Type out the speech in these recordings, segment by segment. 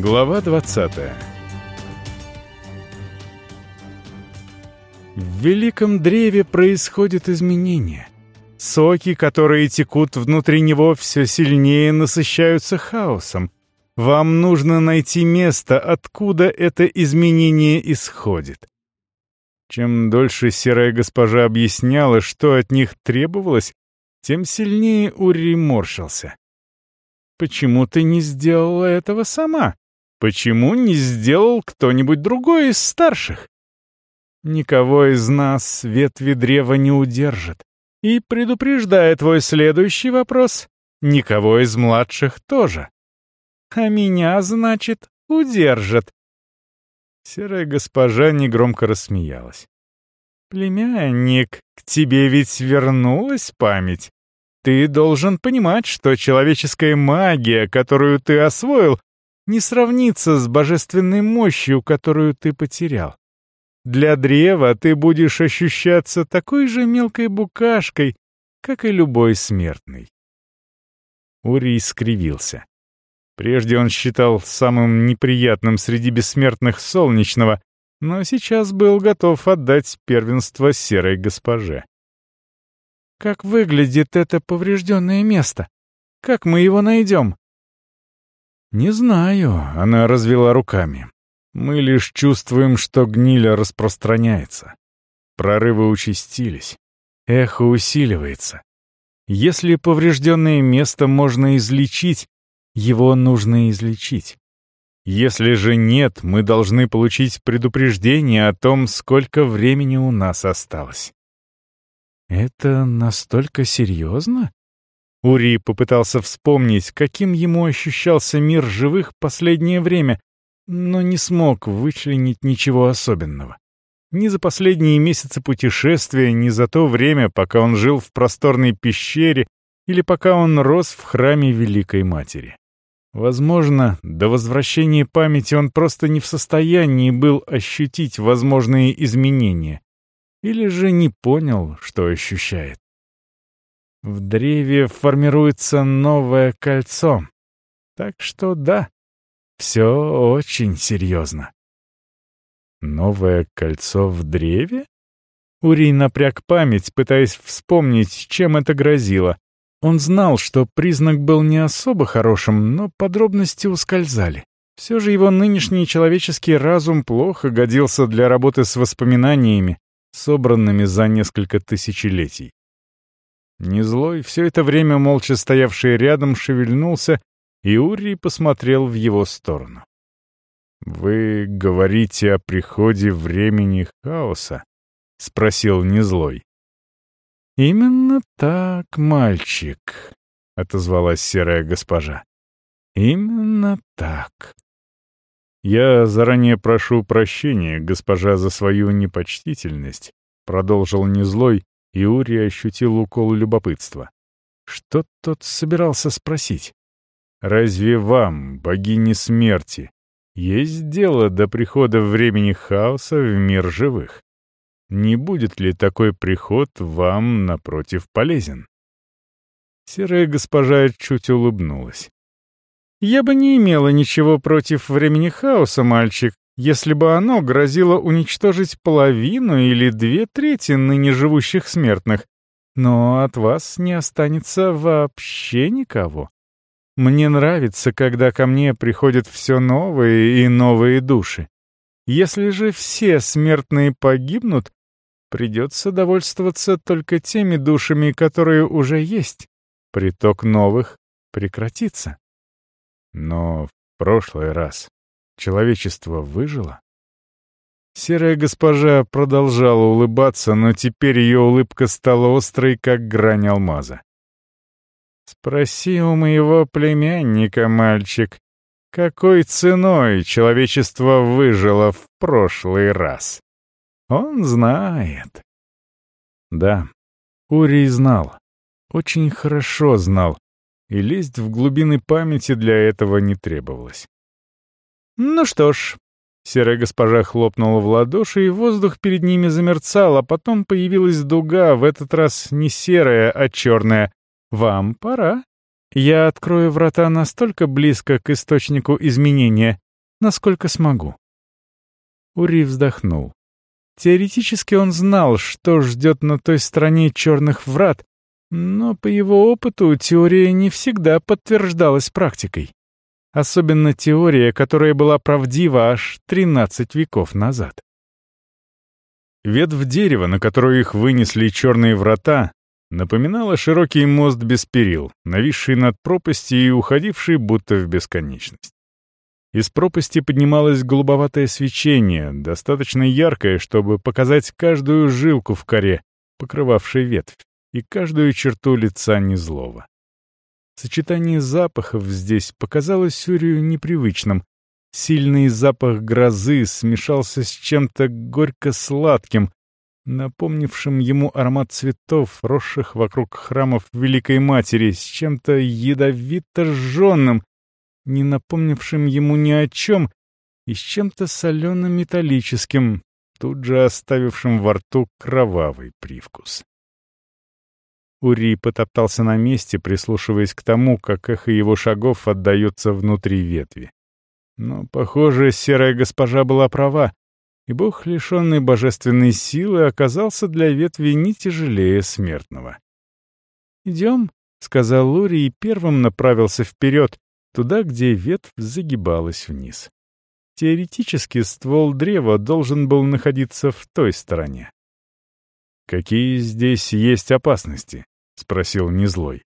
Глава 20 В великом древе происходит изменение. Соки, которые текут внутри него, все сильнее насыщаются хаосом. Вам нужно найти место, откуда это изменение исходит. Чем дольше серая госпожа объясняла, что от них требовалось, тем сильнее Ури морщился. «Почему ты не сделала этого сама? Почему не сделал кто-нибудь другой из старших?» «Никого из нас ветви древа не удержит. И, предупреждая твой следующий вопрос, никого из младших тоже. А меня, значит, удержат. Серая госпожа негромко рассмеялась. «Племянник, к тебе ведь вернулась память. Ты должен понимать, что человеческая магия, которую ты освоил, не сравнится с божественной мощью, которую ты потерял. Для древа ты будешь ощущаться такой же мелкой букашкой, как и любой смертный. Урий скривился. Прежде он считал самым неприятным среди бессмертных солнечного, но сейчас был готов отдать первенство серой госпоже. «Как выглядит это поврежденное место? Как мы его найдем?» «Не знаю», — она развела руками. «Мы лишь чувствуем, что гниля распространяется. Прорывы участились. Эхо усиливается. Если поврежденное место можно излечить, его нужно излечить. Если же нет, мы должны получить предупреждение о том, сколько времени у нас осталось. Это настолько серьезно? Ури попытался вспомнить, каким ему ощущался мир живых последнее время, но не смог вычленить ничего особенного. Ни за последние месяцы путешествия, ни за то время, пока он жил в просторной пещере или пока он рос в храме Великой Матери. Возможно, до возвращения памяти он просто не в состоянии был ощутить возможные изменения. Или же не понял, что ощущает. В древе формируется новое кольцо. Так что да, все очень серьезно. Новое кольцо в древе? Урий напряг память, пытаясь вспомнить, чем это грозило. Он знал, что признак был не особо хорошим, но подробности ускользали. Все же его нынешний человеческий разум плохо годился для работы с воспоминаниями, собранными за несколько тысячелетий. Незлой, все это время молча стоявший рядом, шевельнулся, и Урий посмотрел в его сторону. «Вы говорите о приходе времени хаоса?» — спросил Незлой. «Именно так, мальчик», — отозвалась серая госпожа. «Именно так». «Я заранее прошу прощения, госпожа, за свою непочтительность», — продолжил незлой, и ощутил укол любопытства. Что тот собирался спросить? «Разве вам, богини смерти, есть дело до прихода времени хаоса в мир живых?» не будет ли такой приход вам, напротив, полезен?» Серая госпожа чуть улыбнулась. «Я бы не имела ничего против времени хаоса, мальчик, если бы оно грозило уничтожить половину или две трети ныне живущих смертных, но от вас не останется вообще никого. Мне нравится, когда ко мне приходят все новые и новые души. Если же все смертные погибнут, Придется довольствоваться только теми душами, которые уже есть. Приток новых прекратится. Но в прошлый раз человечество выжило. Серая госпожа продолжала улыбаться, но теперь ее улыбка стала острой, как грань алмаза. «Спроси у моего племянника, мальчик, какой ценой человечество выжило в прошлый раз?» Он знает. Да, Урий знал. Очень хорошо знал. И лезть в глубины памяти для этого не требовалось. Ну что ж, серая госпожа хлопнула в ладоши, и воздух перед ними замерцал, а потом появилась дуга, в этот раз не серая, а черная. Вам пора. Я открою врата настолько близко к источнику изменения, насколько смогу. Ури вздохнул. Теоретически он знал, что ждет на той стороне черных врат, но по его опыту теория не всегда подтверждалась практикой. Особенно теория, которая была правдива аж 13 веков назад. Ветвь дерева, на которую их вынесли черные врата, напоминала широкий мост без перил, нависший над пропастью и уходивший будто в бесконечность. Из пропасти поднималось голубоватое свечение, достаточно яркое, чтобы показать каждую жилку в коре, покрывавшей ветвь, и каждую черту лица незлого. Сочетание запахов здесь показалось Сюрию непривычным. Сильный запах грозы смешался с чем-то горько-сладким, напомнившим ему аромат цветов, росших вокруг храмов Великой Матери, с чем-то ядовито-жженным, не напомнившим ему ни о чем, и с чем-то солено-металлическим, тут же оставившим во рту кровавый привкус. Ури потоптался на месте, прислушиваясь к тому, как эхо его шагов отдается внутри ветви. Но, похоже, серая госпожа была права, и бог, лишенный божественной силы, оказался для ветви не тяжелее смертного. «Идем», — сказал Лури и первым направился вперед, туда, где ветвь загибалась вниз. Теоретически ствол древа должен был находиться в той стороне. «Какие здесь есть опасности?» — спросил Незлой.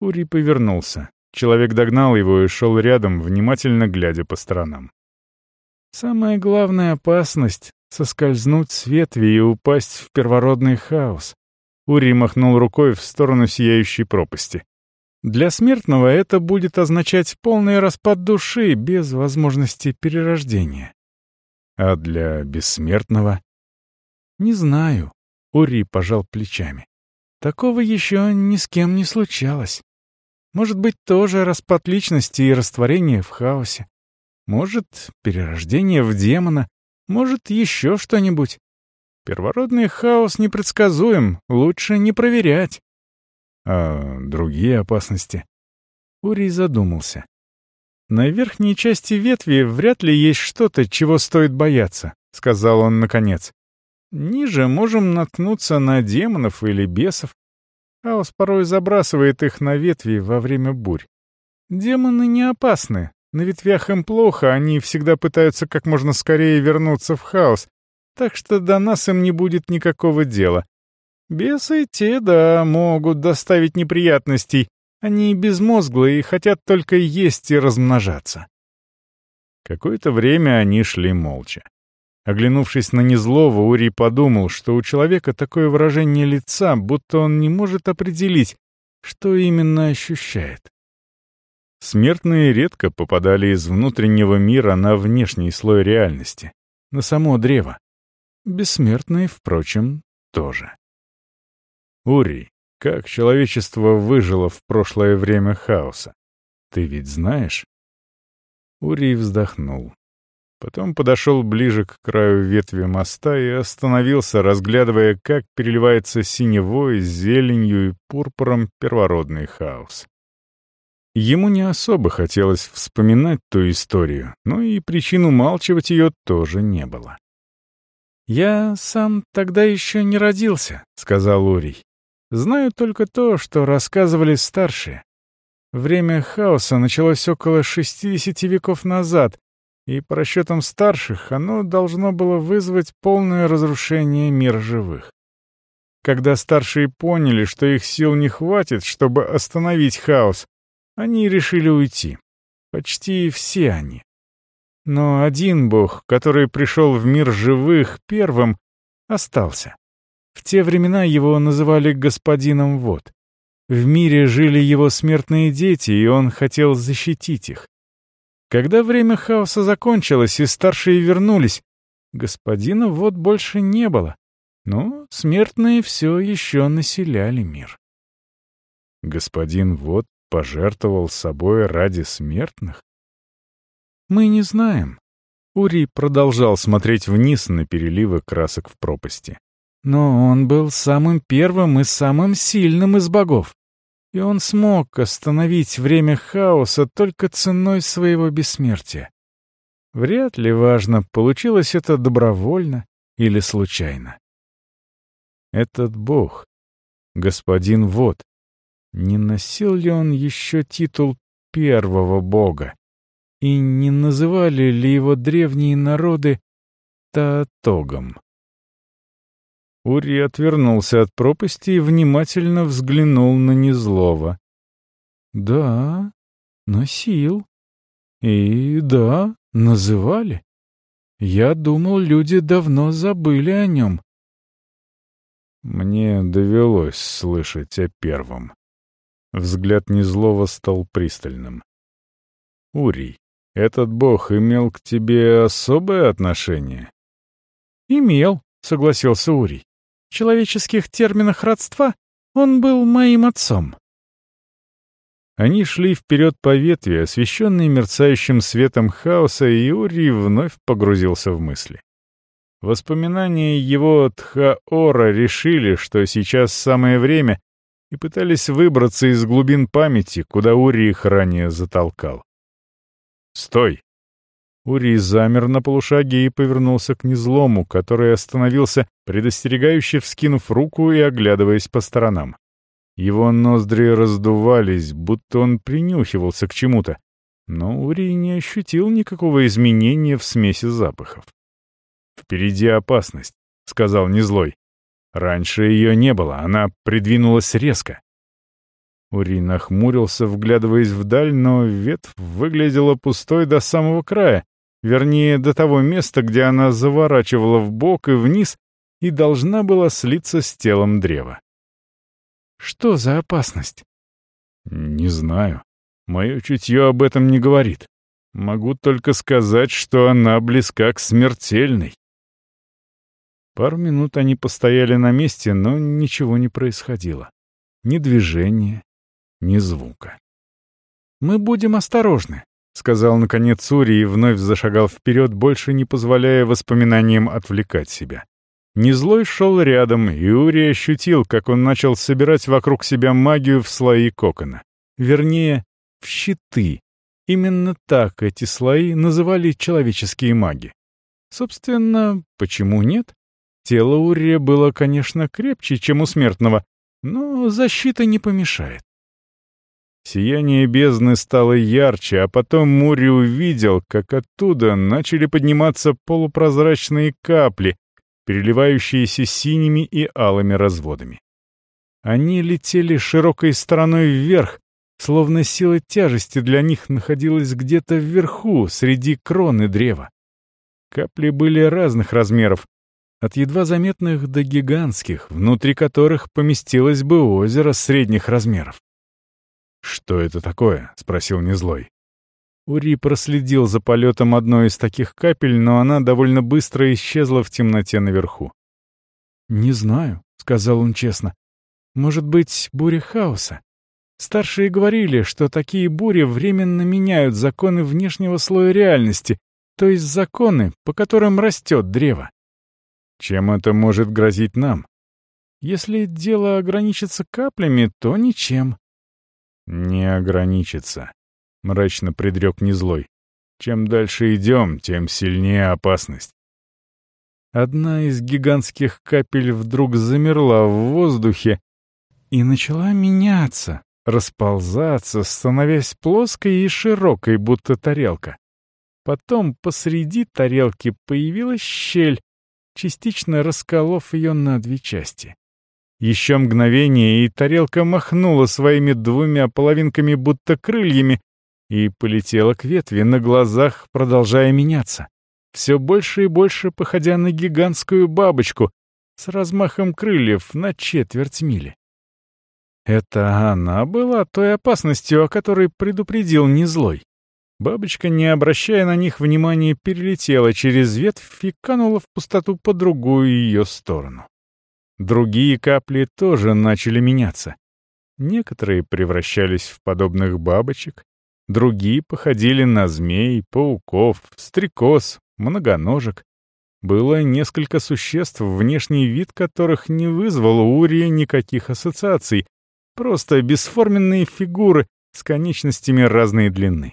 Ури повернулся. Человек догнал его и шел рядом, внимательно глядя по сторонам. «Самая главная опасность — соскользнуть с ветви и упасть в первородный хаос». Ури махнул рукой в сторону сияющей пропасти. Для смертного это будет означать полный распад души без возможности перерождения. А для бессмертного? Не знаю. Ури пожал плечами. Такого еще ни с кем не случалось. Может быть, тоже распад личности и растворение в хаосе. Может, перерождение в демона. Может, еще что-нибудь. Первородный хаос непредсказуем, лучше не проверять. А другие опасности? Урий задумался. На верхней части ветви вряд ли есть что-то, чего стоит бояться, сказал он наконец. Ниже можем наткнуться на демонов или бесов. Хаос порой забрасывает их на ветви во время бурь. Демоны не опасны. На ветвях им плохо, они всегда пытаются как можно скорее вернуться в хаос, так что до нас им не будет никакого дела. Бесы те, да, могут доставить неприятностей. Они безмозглые и хотят только есть и размножаться. Какое-то время они шли молча. Оглянувшись на Незлова, Ури подумал, что у человека такое выражение лица, будто он не может определить, что именно ощущает. Смертные редко попадали из внутреннего мира на внешний слой реальности, на само древо. Бессмертные, впрочем, тоже. Ури, как человечество выжило в прошлое время хаоса? Ты ведь знаешь?» Ури вздохнул. Потом подошел ближе к краю ветви моста и остановился, разглядывая, как переливается синевой, зеленью и пурпуром первородный хаос. Ему не особо хотелось вспоминать ту историю, но и причин умалчивать ее тоже не было. «Я сам тогда еще не родился», — сказал Урий. Знаю только то, что рассказывали старшие. Время хаоса началось около 60 веков назад, и по расчетам старших оно должно было вызвать полное разрушение мира живых. Когда старшие поняли, что их сил не хватит, чтобы остановить хаос, они решили уйти. Почти все они. Но один бог, который пришел в мир живых первым, остался. В те времена его называли господином Вод. В мире жили его смертные дети, и он хотел защитить их. Когда время хаоса закончилось и старшие вернулись, господина Вод больше не было, но смертные все еще населяли мир. Господин Вод пожертвовал собой ради смертных? Мы не знаем. Ури продолжал смотреть вниз на переливы красок в пропасти. Но он был самым первым и самым сильным из богов. И он смог остановить время хаоса только ценой своего бессмертия. Вряд ли важно, получилось это добровольно или случайно. Этот бог, господин Вод, не носил ли он еще титул первого бога? И не называли ли его древние народы Таатогом? Ури отвернулся от пропасти и внимательно взглянул на Незлова. «Да, носил. И да, называли. Я думал, люди давно забыли о нем». Мне довелось слышать о первом. Взгляд Незлова стал пристальным. «Урий, этот бог имел к тебе особое отношение?» «Имел», — согласился Урий. В человеческих терминах родства он был моим отцом. Они шли вперед по ветви, освещенной мерцающим светом хаоса, и Юрий вновь погрузился в мысли. Воспоминания его Тхаора решили, что сейчас самое время, и пытались выбраться из глубин памяти, куда Ури их ранее затолкал. «Стой!» Урий замер на полушаге и повернулся к незлому, который остановился, предостерегающе вскинув руку и оглядываясь по сторонам. Его ноздри раздувались, будто он принюхивался к чему-то, но Урий не ощутил никакого изменения в смеси запахов. «Впереди опасность», — сказал Незлой. «Раньше ее не было, она придвинулась резко». Ури нахмурился, вглядываясь вдаль, но ветвь выглядела пустой до самого края, Вернее, до того места, где она заворачивала в бок и вниз и должна была слиться с телом древа. «Что за опасность?» «Не знаю. Мое чутье об этом не говорит. Могу только сказать, что она близка к смертельной». Пару минут они постояли на месте, но ничего не происходило. Ни движения, ни звука. «Мы будем осторожны», — сказал наконец Сури и вновь зашагал вперед, больше не позволяя воспоминаниям отвлекать себя. Незлой шел рядом, и Ури ощутил, как он начал собирать вокруг себя магию в слои кокона. Вернее, в щиты. Именно так эти слои называли человеческие маги. Собственно, почему нет? Тело Урия было, конечно, крепче, чем у смертного, но защита не помешает. Сияние бездны стало ярче, а потом Мури увидел, как оттуда начали подниматься полупрозрачные капли, переливающиеся синими и алыми разводами. Они летели широкой стороной вверх, словно сила тяжести для них находилась где-то вверху, среди кроны древа. Капли были разных размеров, от едва заметных до гигантских, внутри которых поместилось бы озеро средних размеров. «Что это такое?» — спросил Незлой. Ури проследил за полетом одной из таких капель, но она довольно быстро исчезла в темноте наверху. «Не знаю», — сказал он честно. «Может быть, буря хаоса? Старшие говорили, что такие бури временно меняют законы внешнего слоя реальности, то есть законы, по которым растет древо. Чем это может грозить нам? Если дело ограничится каплями, то ничем. «Не ограничится», — мрачно предрек Незлой. «Чем дальше идем, тем сильнее опасность». Одна из гигантских капель вдруг замерла в воздухе и начала меняться, расползаться, становясь плоской и широкой, будто тарелка. Потом посреди тарелки появилась щель, частично расколов ее на две части. Еще мгновение, и тарелка махнула своими двумя половинками будто крыльями и полетела к ветви на глазах, продолжая меняться. Все больше и больше походя на гигантскую бабочку с размахом крыльев на четверть мили. Это она была той опасностью, о которой предупредил Незлой. Бабочка, не обращая на них внимания, перелетела через ветвь и канула в пустоту по другую ее сторону. Другие капли тоже начали меняться. Некоторые превращались в подобных бабочек, другие походили на змей, пауков, стрекоз, многоножек. Было несколько существ, внешний вид которых не вызвал у Урии никаких ассоциаций, просто бесформенные фигуры с конечностями разной длины.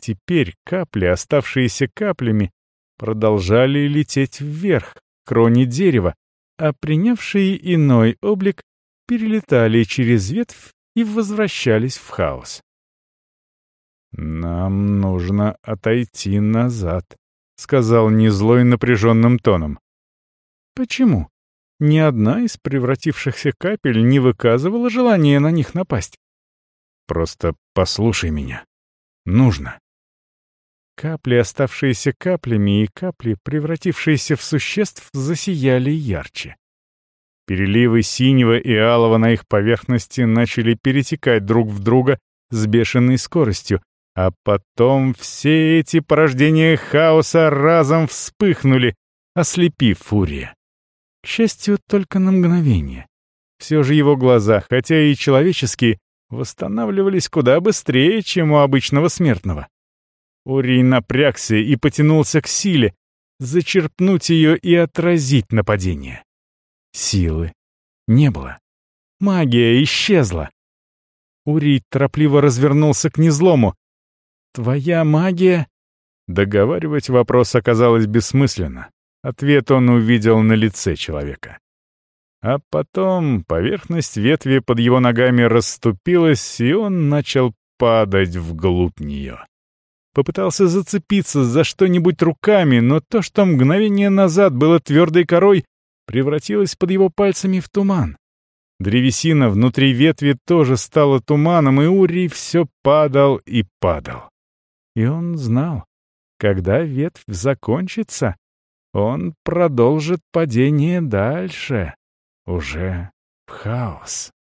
Теперь капли, оставшиеся каплями, продолжали лететь вверх, к кроне дерева, а принявшие иной облик перелетали через ветвь и возвращались в хаос. «Нам нужно отойти назад», — сказал незлой напряженным тоном. «Почему? Ни одна из превратившихся капель не выказывала желания на них напасть. Просто послушай меня. Нужно». Капли, оставшиеся каплями, и капли, превратившиеся в существ, засияли ярче. Переливы синего и алого на их поверхности начали перетекать друг в друга с бешеной скоростью, а потом все эти порождения хаоса разом вспыхнули, ослепив Фурия. К счастью, только на мгновение. Все же его глаза, хотя и человеческие, восстанавливались куда быстрее, чем у обычного смертного. Урий напрягся и потянулся к силе, зачерпнуть ее и отразить нападение. Силы не было. Магия исчезла. Урий торопливо развернулся к незлому. «Твоя магия?» Договаривать вопрос оказалось бессмысленно. Ответ он увидел на лице человека. А потом поверхность ветви под его ногами расступилась, и он начал падать вглубь нее. Попытался зацепиться за что-нибудь руками, но то, что мгновение назад было твердой корой, превратилось под его пальцами в туман. Древесина внутри ветви тоже стала туманом, и Урий все падал и падал. И он знал, когда ветвь закончится, он продолжит падение дальше, уже в хаос.